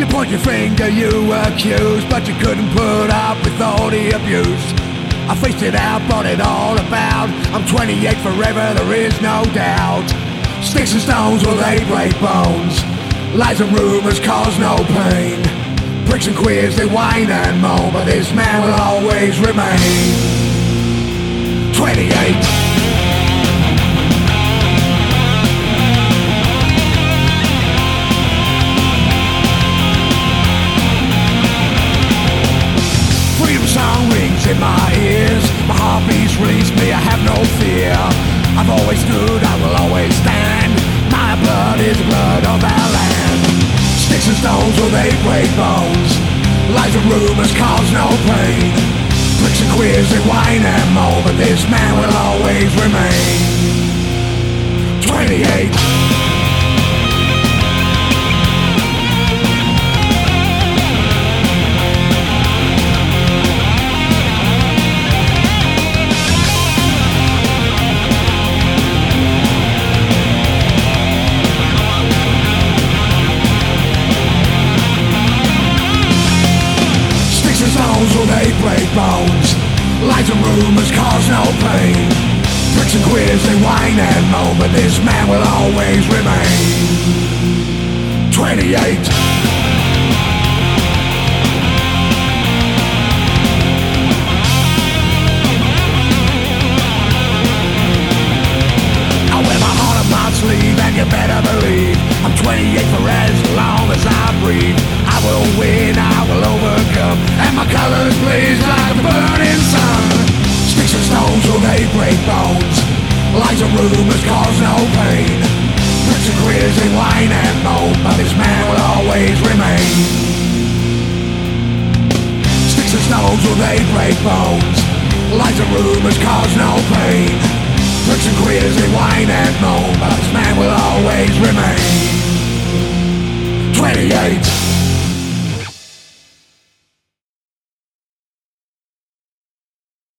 You point your finger, you accused, but you couldn't put up with all the abuse. I faced it out, brought it all about. I'm 28 forever, there is no doubt. Sticks and stones, will they break bones? Lies and rumors cause no pain. Pricks and queers, they whine and moan, but this man will always remain. 28. Rings in my ears. My heart beats release me, I have no fear. I've always stood, I will always stand. My blood is the blood of our land. Sticks and stones will they break bones. Lies and rumors cause no pain. Pricks and queers they whine and moan But this man will always remain they break bones. Lies and rumors cause no pain. Pricks and queers they whine and moan But this man will always remain. 28 I wear break bones. Lies and rumors cause no pain. Pricks and queers they whine and moan But this man will always remain. Sticks and stones will they break bones. Lies and rumors cause no pain. Pricks and queers they whine and moan But this man will always remain. 28